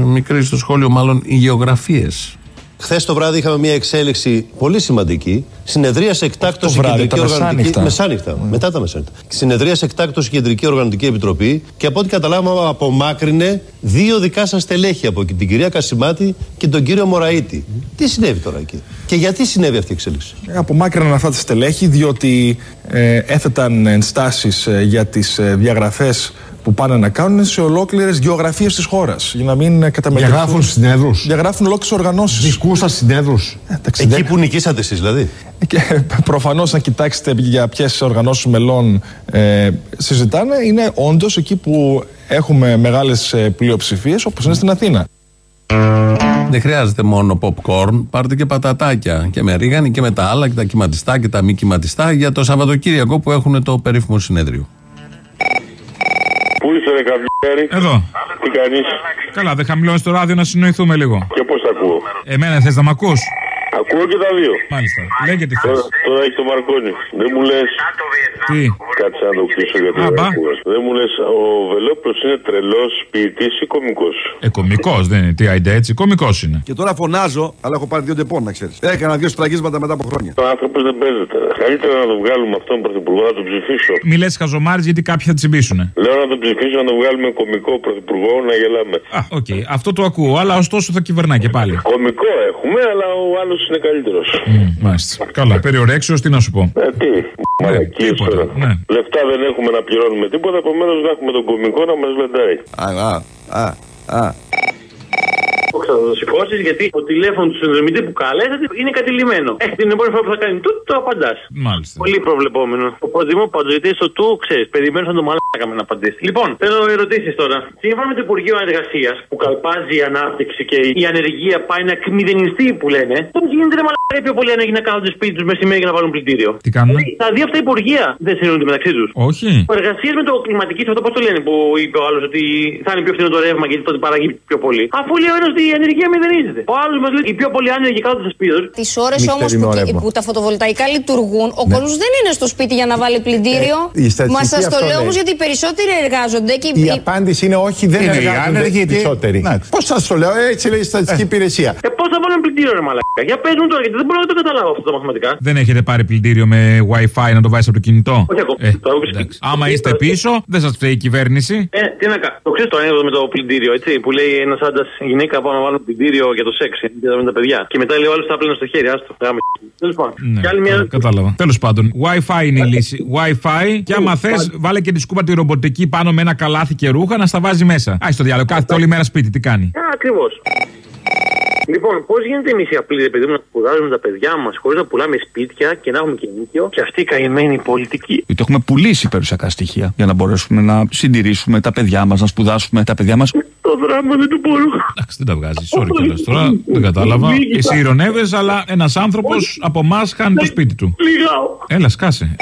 μικροί στο σχόλιο, μάλλον οι γεωγραφίες; Χθες το βράδυ είχαμε μια εξέλιξη πολύ σημαντική. Συνεδρίασε εκτάκτως Το η βράδυ, Κεντρική τα Οργανωτική. μεσάνυχτα. Μεσάνυχτα, μετά τα μεσάνυχτα. Συνεδρίασε εκτάκτως η Κεντρική Οργανωτική Επιτροπή και από ό,τι καταλάβαμε απομάκρυνε δύο δικά σας στελέχη από την κυρία Κασιμάτη και τον κύριο Μωραήτη. Τι συνέβη τώρα εκεί και γιατί συνέβη αυτή η εξέλιξη; Απομάκρυναν αυτά τα στελέχη διότι ε, έθεταν ενστάσεις ε, για τις ε, διαγραφές που πάνε να κάνουν σε ολόκληρες γεωγραφίες της χώρας. Για να μην ε, καταμετρηθούν. Διαγράφουν συνέδρους. Διαγράφουν ολόκληρες οργανώσεις. Δικούς σας συνέδρους. εντάξει, Εκεί που νικήσατε εσείς δηλαδή. Και προφανώς, αν κοιτάξετε για ποιες οργανώσεις μελών ε, συζητάνε, είναι όντως εκεί που έχουμε μεγάλες πλειοψηφίες, όπως είναι στην Αθήνα. Δεν χρειάζεται μόνο popcorn, πάρτε και πατατάκια. Και με ρίγανη και με τα άλλα, και τα κυματιστά και τα μη κυματιστά για το Σαββατοκύριακο που έχουν το περίφημο συνέδριο. Πού είσαι, ρε καβλιάρη. Εδώ. Τι κάνεις; Καλά, δεν χαμηλώνεις το ράδιο να συνοηθούμε λίγο. Και πώς ακούω; Εμένα θες να μ' ακούς; Ακούω και τα δύο. Μάλιστα. Λέγε τι θες. Τώρα, τώρα έχει το Μαρκόνι. Δεν μου λε. Τι; Κάτσε να το κλείσω γιατί Α, δεν μπα. ακούω. Δεν μου λες, ο Βελόπουλος είναι τρελός ποιητής ή κωμικό. Ε, κωμικό δεν είναι. Τι άιντε έτσι, κωμικό είναι. Και τώρα φωνάζω, αλλά έχω πάρει δύο Depon να ξέρεις. Έκανα δύο σφραγίσματα μετά από χρόνια. Ο άνθρωπος δεν παίζεται. Καλύτερα να το βγάλουμε αυτόν πρωθυπουργό, να τον ψηφίσω. Μη λες χαζομάρες γιατί κάποιοι θα τσιμπήσουνε. Λέω να τον ψηφίσω, να τον βγάλουμε κωμικό πρωθυπουργό, να γελάμε. Α, οκ. Αυτό το ακούω, αλλά ωστόσο θα κυβερνάει και πάλι. Κωμικό έχουμε, αλλά ο άλλος είναι καλύτερος. Μμ, Μάλιστα. Καλά, περί ορέξεως, τι να σου πω. Ε, τι, μαλακίες τίποτα, τώρα. ναι. Λεφτά δεν έχουμε να πληρώνουμε τίποτα, επομένως να έχουμε τον κωμικό να μας λεντάει. Α, α, α, α. Θα το σηκώσει γιατί το τηλέφωνο του συνδρομητή που καλέσατε είναι κατηλημένο. Ε, την επόμενη φορά που θα κάνει τούτο, το απαντάς. Μάλιστα. Πολύ προβλεπόμενο. Ο προτιμώ παντζοητή στο του, ξέρεις, περιμένω σαν το μαλάκα με να απαντήσει. Λοιπόν, θέλω ερωτήσεις τώρα. Σύμφωνα με το Υπουργείο Εργασίας που καλπάζει η ανάπτυξη και η ανεργία πάει να εκμηδενιστεί που λένε, πώς γίνεται ρε μαλάκα οι πιο πολλοί ανέργοι να κάνουν σπίτι τους μεσημέρι για να βάλουν πλυντήριο; Τι κάνουν; Τα δύο αυτά υπουργεία δεν συνεννοούνται μεταξύ τους. Όχι. Εργασίε με το κλιματική, αυτό πώς το λένε που είπε ο άλλος ότι θα είναι πιο φθηνό το ρεύμα γιατί τότε παράγει πιο πολύ. Αφού λέει ο ένας ότι η ανεργία μηδενίζεται. Ο άλλος μας λέει οι πιο πολλοί άνεργοι κάτω στα σπίτια τους. Τις ώρες όμως που, που τα φωτοβολταϊκά λειτουργούν, ο κόσμος δεν είναι στο σπίτι για να βάλει πλυντήριο. Ε, η στατιστική Μα σας το αυτό λέω λέει. όμως γιατί οι περισσότεροι εργάζονται και Η απάντηση είναι όχι, δεν Είναι οι εργάζονται άνεργοι, οι τι; περισσότεροι. Πώς σας το λέω, έτσι λέει η στατιστική υπηρεσία. Ε, πώς θα βάλουν πλυντήριο, ρε Μαλάκα; Για πες μου τώρα, γιατί δεν μπορώ να το καταλάβω αυτό τα μαθηματικά. Δεν έχετε πάρει πλυντήριο με WiFi να το βάζεις από το κινητό; Όχι ακόμα. Ε, Το έχω πει- εντάξει. Άμα είστε πίσω, δεν σας φταίει η κυβέρνηση. Ε, τι να κάνω. Το ξέρεις το ανέκδοτο με το πλυντήριο, έτσι. Που λέει ένας άντρα γυναίκα πάμε να βάλουν πλυντήριο για το σεξ για τα- με τα παιδιά. Και μετά λέει ο άλλος τα πλένω στο χέρι, άστο. Γάμε. Τέλος πάντων. Ναι, Και άλλη μια. κα- κατάλαβα. Τέλος πάντων, WiFi είναι η λύση. WiFi και άμα θες, βάλε και τη σκούπα τη ρομποτική πάνω με ένα καλάθι και ρούχα να στα βάζει μέσα. Α το διάλογο, κάθεται όλη μέρα σπίτι, τι κάνει. Ακριβώς. Λοιπόν, πώς γίνεται εμείς οι απλοί ρε παιδί μου να σπουδάζουμε τα παιδιά μας χωρίς να πουλάμε σπίτια και να έχουμε και νίκιο και αυτή η καημένη πολιτική. Γιατί έχουμε πουλήσει περιουσιακά στοιχεία για να μπορέσουμε να συντηρήσουμε τα παιδιά μας, να σπουδάσουμε τα παιδιά μας. Το δράμα δεν το μπορώ. Εντάξει, δεν τα βγάζεις. Sorry κιόλας τώρα. Δεν κατάλαβα. Εσύ ηρωνεύεσαι, αλλά ένας άνθρωπος από εμάς χάνει το σπίτι του. Λιγάω. Έλα, σκάσε.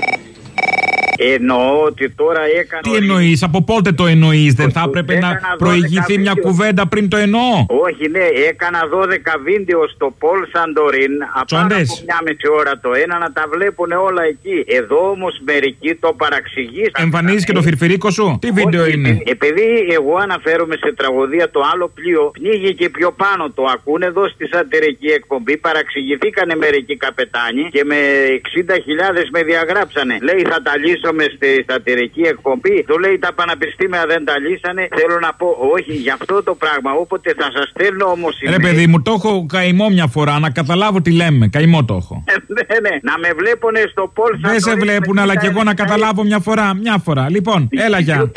Εννοώ ότι τώρα έκανα. Τι εννοείς, από πότε το εννοείς, Δεν θα έπρεπε να έκανα 12 προηγηθεί μια βίντεο. κουβέντα πριν το εννοώ; Όχι, ναι, έκανα 12 βίντεο στο Πολ Σαντορίν. Απάνω Τσοντές. από μια μισή ώρα το ένα να τα βλέπουν όλα εκεί. Εδώ όμως μερικοί το παραξηγήσαν. Εμφανίζεις και το φιρφυρίκο σου; Τι βίντεο Όχι, είναι; επειδή- Επειδή εγώ αναφέρομαι σε τραγωδία το άλλο πλοίο, πνίγηκε πιο πάνω. Το ακούνε εδώ στη σατυρική εκπομπή. Παραξηγηθήκανε μερικοί καπετάνοι και με 60.000 με διαγράψανε. Λέει θα τα λύσουμε στη σατυρική εκπομπή. Του λέει τα πανεπιστήμια δεν τα λύσανε. Θέλω να πω, όχι γι' αυτό το πράγμα. Όποτε θα σας στέλνω όμως. Ρε παιδί μου, το έχω καημό μια φορά, να καταλάβω τι λέμε. Καημό το έχω. ναι, ναι, να με βλέπουνε στο Πολ Δεν σε βλέπουν, αλλά και εγώ να καταλάβω μια φορά. Μια φορά. Λοιπόν, έλα γεια.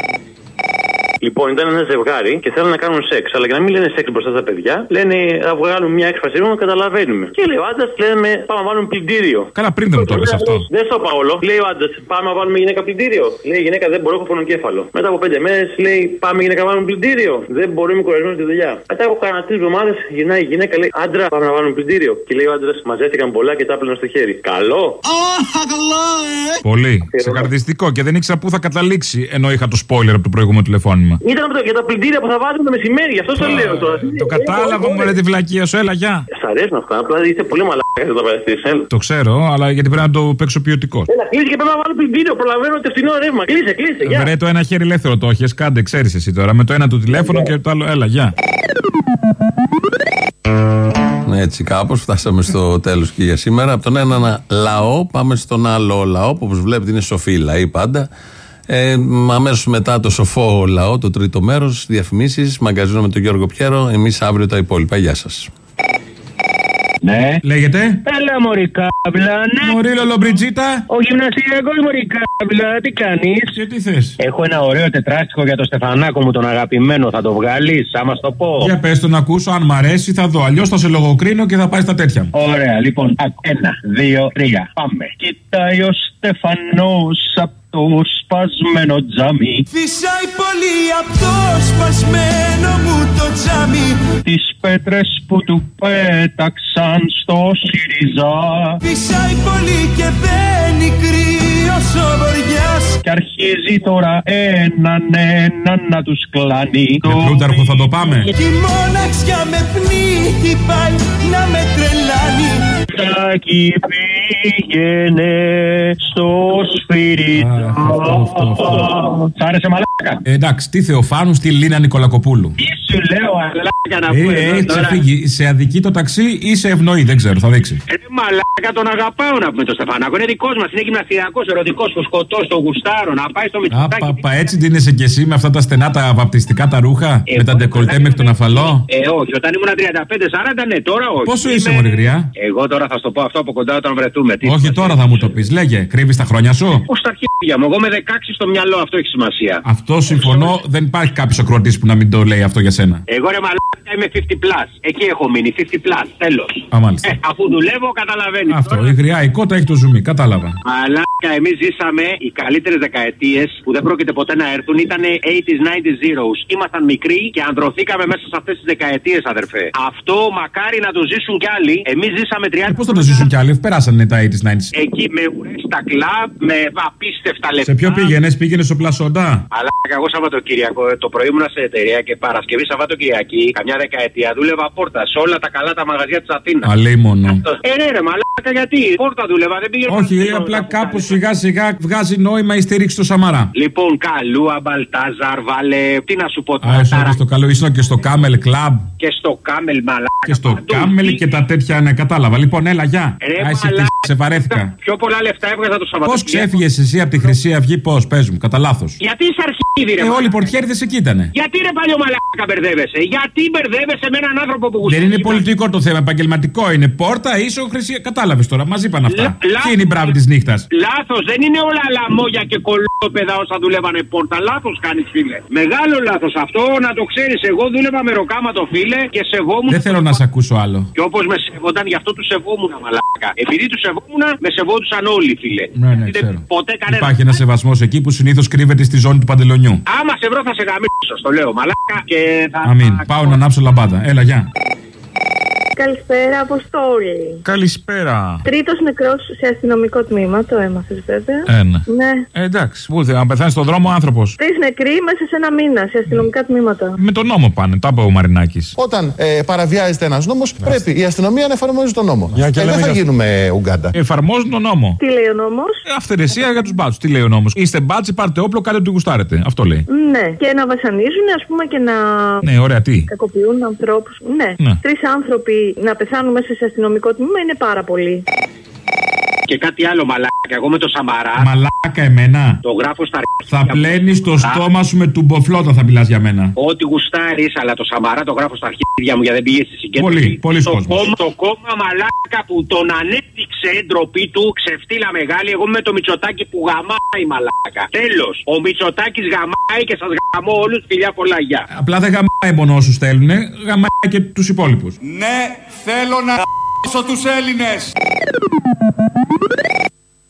Λοιπόν, ήταν ένα ζευγάρι και θέλουν να κάνουν σεξ. Αλλά για να μην λένε σεξ μπροστά στα παιδιά, λένε να βγάλουν μια έκφραση να καταλαβαίνουμε. Και λέει ο άντρας, λέμε πάμε να βάλουμε πλυντήριο. Καλά, πριν δεν μου το είπες αυτό. Δεν στο είπα όλο. Λέει ο άντρας, πάμε να βάλουμε γυναίκα πλυντήριο. Λέει η γυναίκα δεν μπορώ, έχω πονοκέφαλο. Μετά από πέντε μέρες λέει πάμε γυναίκα να βάλουμε πλυντήριο. Δεν μπορώ, είμαι κουρασμένος στη δουλειά. Μετά από κανένα τρεις εβδομάδες γυρνάει η γυναίκα, λέει άντρα πάμε να βάλουμε πλυντήριο. Και λέει ο άντρας μαζεύτηκαν πολλά και τα έπαιρναν στο χέρι. Καλό. Πολύ. Ξεκαρδιστικό και δεν ήξερα πού θα καταλήξει ενώ είχα το spoiler από το προηγούμενο τηλεφώνημα. Ήταν από το, για τα πλυντήρια που θα βάζουμε το μεσημέρι, γι' αυτό το λέω τώρα. Το κατάλαβα μου, ρε τη βλακία σου, έλα γεια. Σ' αρέσουν αυτά, απλά είστε πολύ μαλάκα να τα παραστήσει. Το ξέρω, αλλά γιατί πρέπει να το παίξω ποιοτικό. Έλα, κλείσει και πρέπει να βάλω πλυντήριο. Προλαβαίνω το φθηνό ρεύμα. Κλείσε, κλείσε. Γεια. Βρε το ένα χέρι ελεύθερο το έχεις, κάντε, ξέρεις εσύ τώρα. Με το ένα το τηλέφωνο και το άλλο, έλα, γεια. Ναι, Έτσι κάπως φτάσαμε στο τέλος και για σήμερα. Από τον ένα λαό πάμε στον άλλο λαό που όπως βλέπετε είναι σοφοί λαοί πάντα. Ε, Αμέσως μετά το σοφό λαό, το τρίτο μέρος, διαφημίσεις, μαγκαζίνο με τον Γιώργο Πιέρο. Εμείς αύριο τα υπόλοιπα. Γεια σας. Ναι. Λέγεται; Έλα μωρή κάμπλα, ναι. Μωρή Λολομπριτζίτα. Ο γυμναστηριακός μωρή κάμπλα, τι κάνεις; Και τι θες; Έχω ένα ωραίο τετράστιχο για το Στεφανάκο μου τον αγαπημένο, θα το βγάλεις, άμα στο πω. Για πες το να ακούσω, αν μ' αρέσει θα δω. Αλλιώς θα σε λογοκρίνω και θα πάει στα τέτοια μου. Ωραία, λοιπόν, α, ένα, δύο, τρία, πάμε. Κοιτάει ο Στεφανός απ' το σπασμένο τζάμι. Φυσάει πολύ από το σπασμένο μου το τζάμι Τις πέτρες που του πέταξαν στο ΣΥΡΙΖΑ. Φυσάει πολύ και μπαίνει κρύος ο βοριάς Και αρχίζει τώρα έναν έναν να τους κλάνει. Με πλούταρχο θα το πάμε. Κι η μοναξιά με πνίγει πάλι να με τρελάνει Τάκι πήγαινε στο σφυρί. Σ' άρεσε μαλάκα. Ε, εντάξει, τι Θεοφάνους στη Λίνα Νικολακοπούλου. Τι σου λέω, αλάκα να πούμε. Ε, εδώ έχει τώρα. ξεφύγει. Σε αδική το ταξί ή σε ευνοεί, δεν ξέρω, θα δείξει. Ε, μαλάκα τον αγαπάω να πούμε το Στεφανάκο. Είναι δικός μας, είναι γυμναστηριακό, ερωτικός, το σκοτώ, το γουστάρω, να πάει στο μυτσοτάκι. Παπα, έτσι ντύνεσαι κι εσύ με αυτά τα στενά τα βαπτιστικά τα ρούχα, Ε, με τα ντεκολτέ μέχρι τον αφαλό; Ε, όχι, όταν ήμουν 35-40, ναι, τώρα όχι. Πόσο είσαι, Είμαι- Μωρή Γριά; Εγώ τώρα θα σου το πω αυτό από κοντά όταν βρεθούμε. Τι Όχι τώρα θα μου το πεις. Λέγε, κρύβεις τα χρόνια σου; Πώς τα αρχίδια μου, εγώ με 16 στο μυαλό, αυτό έχει σημασία. Αυτό συμφωνώ, δεν υπάρχει κάποιος ακροατής που να μην το λέει αυτό για σένα. Εγώ ρε μαλάκα είμαι 50 plus. Εκεί έχω μείνει, 50 plus. Τέλος. Α, μάλιστα. Ε, αφού δουλεύω, καταλαβαίνεις. Αυτό, η γριά, η κότα έχει το ζουμί, κατάλαβα. Μαλάκα, εμείς ζήσαμε οι καλύτερες δεκαετίες που δεν πρόκειται ποτέ να έρθουν. Ήταν 80s, 90s, zeros. Ήμασταν μικροί και ανδρωθήκαμε μέσα σε αυτές τις δεκαετίες, αδερφέ. Αυτό μακάρι να το ζήσουν κι άλλοι. Εμείς ζήσαμε 30 Πώς θα το ζήσουν κι άλλοι, περάσανε τα 80s, 90s. Εκεί με ουρές στα κλαμπ, με απίστευτα λεφτά. Σε ποιο πήγαινες, πήγαινες στο πλασοντά. Αλλά εγώ Σαββατοκύριακο, ε, το πρωί ήμουν σε εταιρεία και Παρασκευή Σαββατοκυριακή, καμιά δεκαετία δούλευα πόρτας σε όλα τα καλά τα μαγαζιά της Αθήνας. Αλίμονο. Ε, ναι, ρε, μαλάκα, γιατί; Πόρτα δούλευα, δεν πήγαινε. Όχι, απλά κάπου σιγά σιγά βγάζει νόημα η στήριξη του Σαμαρά. Λοιπόν, καλούα, μπαλτάζαρ, βάλε. Τι να σου πω Α, τώρα. ήσουν και στο καλό, ήσουν και στο Camel Club Και στο κάμελ, μαλάκα. και στο Camel και τα τέτοια, ναι, κατάλαβα. Λοιπόν, έλα, γεια. Ρε, Α, εσύ μαλάκα. Σε βαρέθηκα. Πιο πολλά λεφτά έβγαζα το Πώς Σαββατοκύριακο. ξέφυγες εσύ από τη Χρυσή Αυγή, πώς, πες μου, κατά λάθος. Γιατί είσαι αρχίδι, ρε. Ε, όλοι οι μαλάκα. πορτιέριδες εκεί ήτανε. Γιατί ρε παλιό μαλάκα μπερδεύεσαι; Γιατί μπερδεύεσαι με έναν άνθρωπο που Δεν είναι πολιτικό το θέμα, επαγγελματικό είναι. Πόρτα, ίσο, χρυσή. Κατάλαβες τώρα, μας είπαν αυτά. Λα- λα- Ποιοι είναι οι μπράβοι της νύχτας; Λάθος, δεν είναι όλα λαμόγια και κολόπεδα όσα δουλεύανε πόρτα. Λάθος κάνεις, φίλε. Μεγάλο λάθος αυτό, να το ξέρεις. Εγώ δούλευα με ροκάματο, φίλε, και σεβόμουν. Δεν θέλω να σε ακούσω άλλο. Και όπως με σεβόταν, γι' αυτό τους σεβόμουν, μαλάκα. Επειδή τους σεβόμουν, με σεβόντουσαν όλοι, φίλε. Ναι, ναι, Δεν- ξέρω. Ποτέ κανένα. Υπάρχει ένας σεβασμός εκεί που συνήθως κρύβεται στη ζώνη του παντελονιού. Άμα σε βρω, θα σε γαμίσω, στο λέω, μαλάκα. Και θα. Αμήν. Πάω να ανάψω λαμπάδα. Έλα, γεια. Καλησπέρα, Αποστόλη. Καλησπέρα. Τρίτος νεκρός σε αστυνομικό τμήμα, το έμαθες βέβαια. Ένα. Ναι. Ε, εντάξει. Πού θε, να πεθάνεις στον δρόμο άνθρωπος. Τρεις νεκροί μέσα σε ένα μήνα σε αστυνομικά τμήματα. Με τον νόμο πάνε, τα είπε ο Μαρινάκης. Όταν ε, παραβιάζεται ένας νόμος, πρέπει η αστυνομία να εφαρμόζει τον νόμο. Για και ε, δεν λέμε θα για- γίνουμε Ουγγάντα. Εφαρμόζουν τον νόμο. Τι λέει ο νόμος; Ε, Αυθαιρεσία για τους μπάτσους. Τι λέει ο νόμος; Είστε μπάτσι, πάρτε όπλο, κάντε ό,τι γουστάρετε. Αυτό λέει. Ναι. Και να βασανίζουν, ας πούμε, και να. Ναι, ωραία, τι; Κακοποιούν ανθρώπους. Ναι. Ναι. Τρεις άνθρωποι να πεθάνουν μέσα σε αστυνομικό τμήμα είναι πάρα πολύ. Και κάτι άλλο μαλάκα. Εγώ με το Σαμαρά. Μαλάκα εμένα. Το γράφω στα Θα πλένεις το στόμα σου με τουμποφλό όταν θα μιλάς για μένα. Ό,τι γουστάρεις, αλλά το Σαμαρά το γράφω στα αρχίδια μου γιατί δεν πήγες στη συγκέντρωση. Πολύ, πολύ το κόσμος. κόμμα, το κόμμα μαλάκα που τον ανέπτυξε ντροπή του, ξεφτύλα μεγάλη. Εγώ με το Μητσοτάκι που γαμάει μαλάκα. Τέλος. Ο Μητσοτάκι γαμάει και σας γαμώ όλους. Φιλιά πολλά, γεια. Απλά δεν γαμάει μόνο όσους θέλουν, γαμάει και τους υπόλοιπους. Ναι, θέλω να τους Έλληνες.